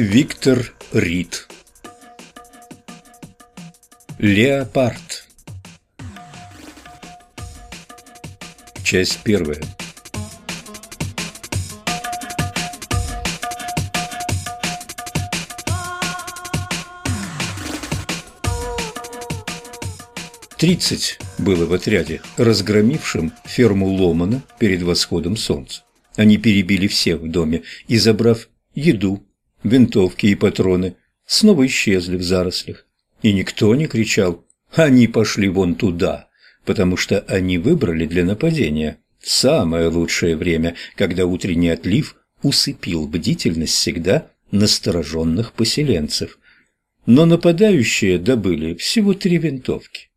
Виктор Рид. Леопард. Часть первая. Тридцать было в отряде, разгромившем ферму Ломана перед восходом солнца. Они перебили всех в доме и, забрав еду, винтовки и патроны, снова исчезли в зарослях. И никто не кричал «Они пошли вон туда!», потому что они выбрали для нападения самое лучшее время, когда утренний отлив усыпил бдительность всегда настороженных поселенцев. Но нападающие добыли всего три винтовки.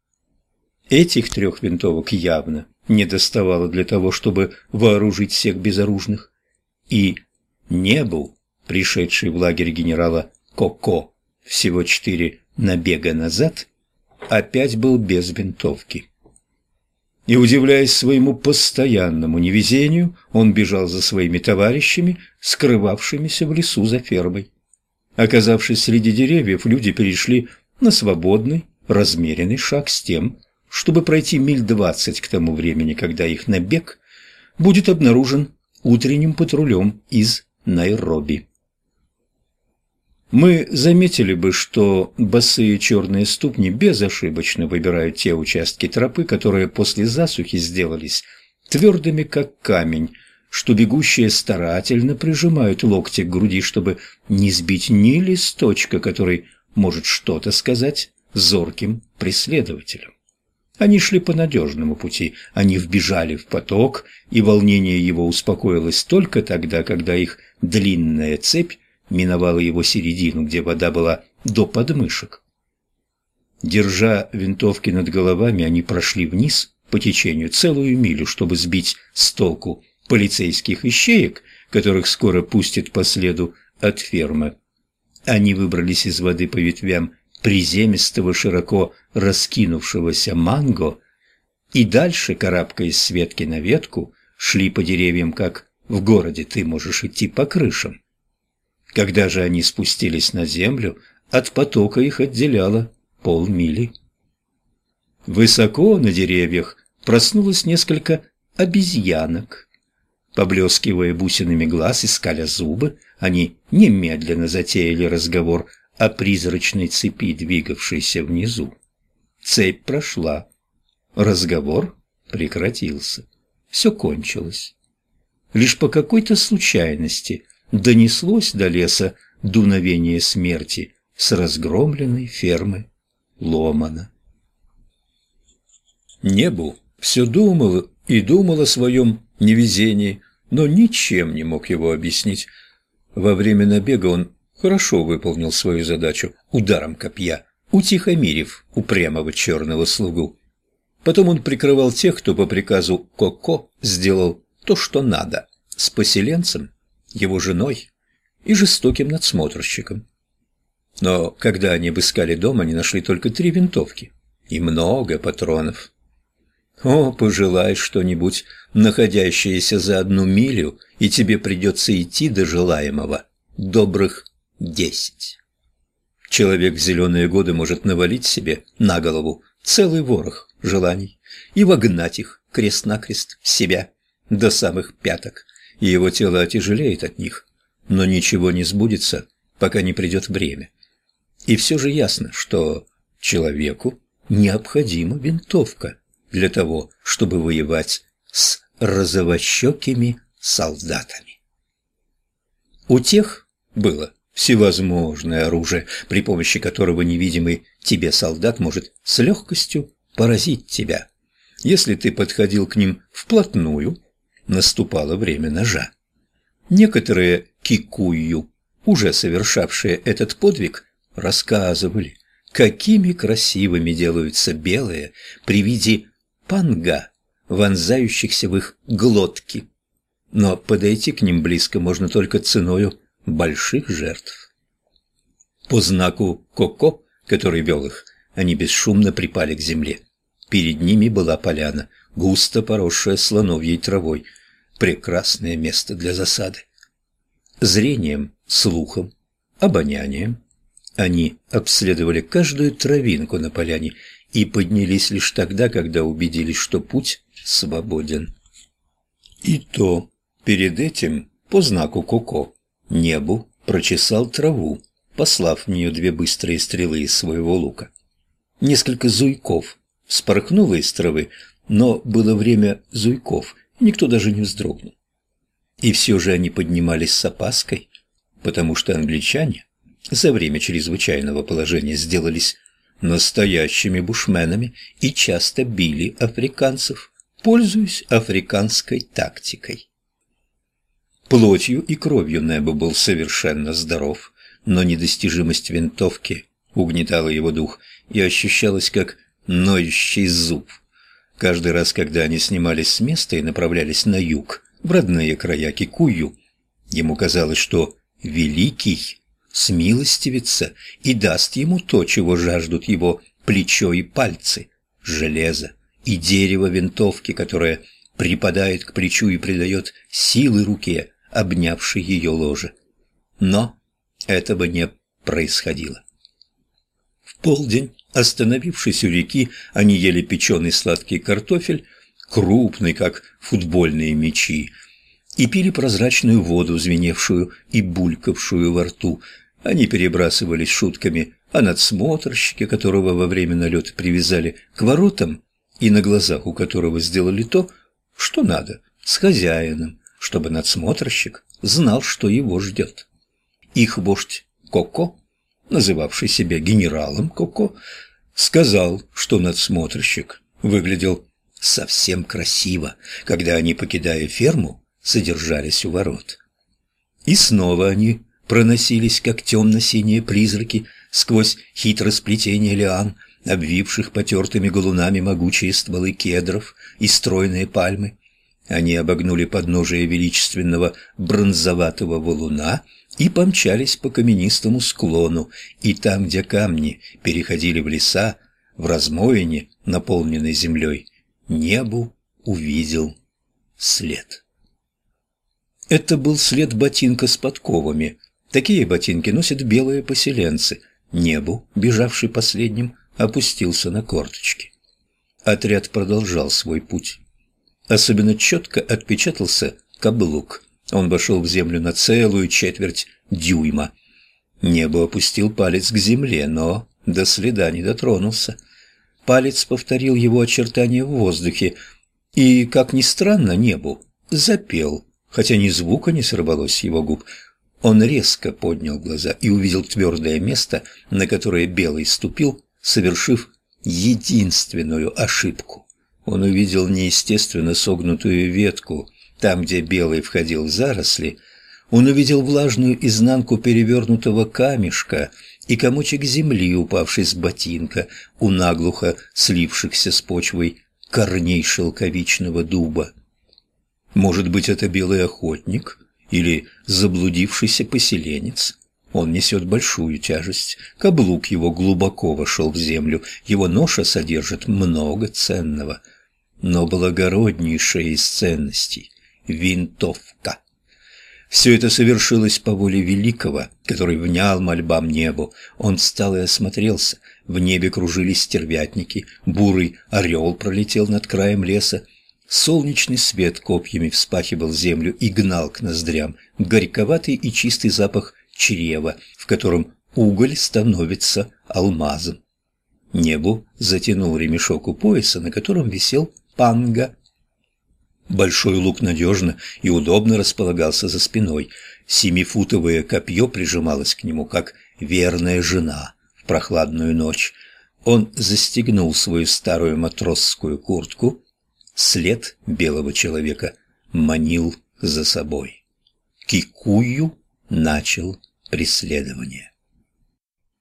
Этих трех винтовок явно не доставало для того, чтобы вооружить всех безоружных. И не был пришедший в лагерь генерала Коко всего четыре набега назад, опять был без винтовки. И, удивляясь своему постоянному невезению, он бежал за своими товарищами, скрывавшимися в лесу за фермой. Оказавшись среди деревьев, люди перешли на свободный, размеренный шаг с тем, чтобы пройти миль двадцать к тому времени, когда их набег будет обнаружен утренним патрулем из Найроби. Мы заметили бы, что босые черные ступни безошибочно выбирают те участки тропы, которые после засухи сделались твердыми, как камень, что бегущие старательно прижимают локти к груди, чтобы не сбить ни листочка, который может что-то сказать зорким преследователям. Они шли по надежному пути, они вбежали в поток, и волнение его успокоилось только тогда, когда их длинная цепь миновала его середину, где вода была до подмышек. Держа винтовки над головами, они прошли вниз по течению целую милю, чтобы сбить с толку полицейских ищеек, которых скоро пустят по следу от фермы. Они выбрались из воды по ветвям приземистого, широко раскинувшегося манго, и дальше, карабкаясь с ветки на ветку, шли по деревьям, как в городе ты можешь идти по крышам. Когда же они спустились на землю, от потока их отделяло полмили. Высоко на деревьях проснулось несколько обезьянок. Поблескивая бусинами глаз и скаля зубы, они немедленно затеяли разговор о призрачной цепи, двигавшейся внизу. Цепь прошла. Разговор прекратился. Все кончилось. Лишь по какой-то случайности донеслось до леса дуновение смерти с разгромленной фермы Ломана. Небу все думал и думал о своем невезении, но ничем не мог его объяснить. Во время набега он хорошо выполнил свою задачу ударом копья, утихомирив упрямого черного слугу. Потом он прикрывал тех, кто по приказу Коко сделал то, что надо, с поселенцем, его женой и жестоким надсмотрщиком. Но когда они обыскали дом, они нашли только три винтовки и много патронов. О, пожелай что-нибудь, находящееся за одну милю, и тебе придется идти до желаемого добрых десять. Человек в зеленые годы может навалить себе на голову целый ворох желаний и вогнать их крест-накрест в себя до самых пяток, и его тело отяжелеет от них, но ничего не сбудется, пока не придет время. И все же ясно, что человеку необходима винтовка для того, чтобы воевать с розовощекими солдатами. У тех было всевозможное оружие, при помощи которого невидимый тебе солдат может с легкостью поразить тебя. Если ты подходил к ним вплотную, наступало время ножа. Некоторые кикую, уже совершавшие этот подвиг, рассказывали, какими красивыми делаются белые при виде панга, вонзающихся в их глотки. Но подойти к ним близко можно только ценою больших жертв. По знаку Коко, который вел их, они бесшумно припали к земле. Перед ними была поляна, густо поросшая слоновьей травой. Прекрасное место для засады. Зрением, слухом, обонянием. Они обследовали каждую травинку на поляне и поднялись лишь тогда, когда убедились, что путь свободен. И то перед этим, по знаку Коко, небу прочесал траву, послав в нее две быстрые стрелы из своего лука. Несколько зуйков вспорхнуло из травы, но было время зуйков, никто даже не вздрогнул. И все же они поднимались с опаской, потому что англичане за время чрезвычайного положения сделались настоящими бушменами и часто били африканцев, пользуясь африканской тактикой. Плотью и кровью Небо был совершенно здоров, но недостижимость винтовки угнетала его дух и ощущалась как ноющий зуб. Каждый раз, когда они снимались с места и направлялись на юг, в родные края Кикую, ему казалось, что Великий смилостивится и даст ему то, чего жаждут его плечо и пальцы, железо и дерево винтовки, которое припадает к плечу и придает силы руке, обнявшей ее ложе. Но этого не происходило. В полдень, остановившись у реки, они ели печеный сладкий картофель, крупный, как футбольные мячи, и пили прозрачную воду, звеневшую и булькавшую во рту. Они перебрасывались шутками о надсмотрщике, которого во время налета привязали к воротам, и на глазах у которого сделали то, что надо, с хозяином, чтобы надсмотрщик знал, что его ждет. Их вождь Коко, называвший себя генералом Коко, сказал, что надсмотрщик выглядел совсем красиво, когда они, покидая ферму, содержались у ворот. И снова они проносились, как темно-синие призраки, сквозь хитросплетение лиан, обвивших потертыми галунами могучие стволы кедров и стройные пальмы. Они обогнули подножие величественного бронзоватого валуна и помчались по каменистому склону, и там, где камни переходили в леса, в размоине, наполненной землей, небу увидел след. Это был след ботинка с подковами. Такие ботинки носят белые поселенцы. Небу, бежавший последним, опустился на корточки. Отряд продолжал свой путь. Особенно четко отпечатался каблук. Он вошел в землю на целую четверть дюйма. Небо опустил палец к земле, но до следа не дотронулся. Палец повторил его очертания в воздухе, и, как ни странно, небу запел хотя ни звука не сорвалось с его губ. Он резко поднял глаза и увидел твердое место, на которое Белый ступил, совершив единственную ошибку. Он увидел неестественно согнутую ветку, там, где Белый входил в заросли, он увидел влажную изнанку перевернутого камешка и комочек земли, упавший с ботинка у наглухо слившихся с почвой корней шелковичного дуба. Может быть, это белый охотник или заблудившийся поселенец. Он несет большую тяжесть, каблук его глубоко вошел в землю, его ноша содержит много ценного. Но благороднейшая из ценностей — винтовка. Все это совершилось по воле Великого, который внял мольбам небу. Он встал и осмотрелся. В небе кружились стервятники, бурый орел пролетел над краем леса, Солнечный свет копьями вспахивал землю и гнал к ноздрям горьковатый и чистый запах чрева, в котором уголь становится алмазом. Небу затянул ремешок у пояса, на котором висел панга. Большой лук надежно и удобно располагался за спиной. Семифутовое копье прижималось к нему, как верная жена в прохладную ночь. Он застегнул свою старую матросскую куртку, След белого человека манил за собой. Кикую начал преследование.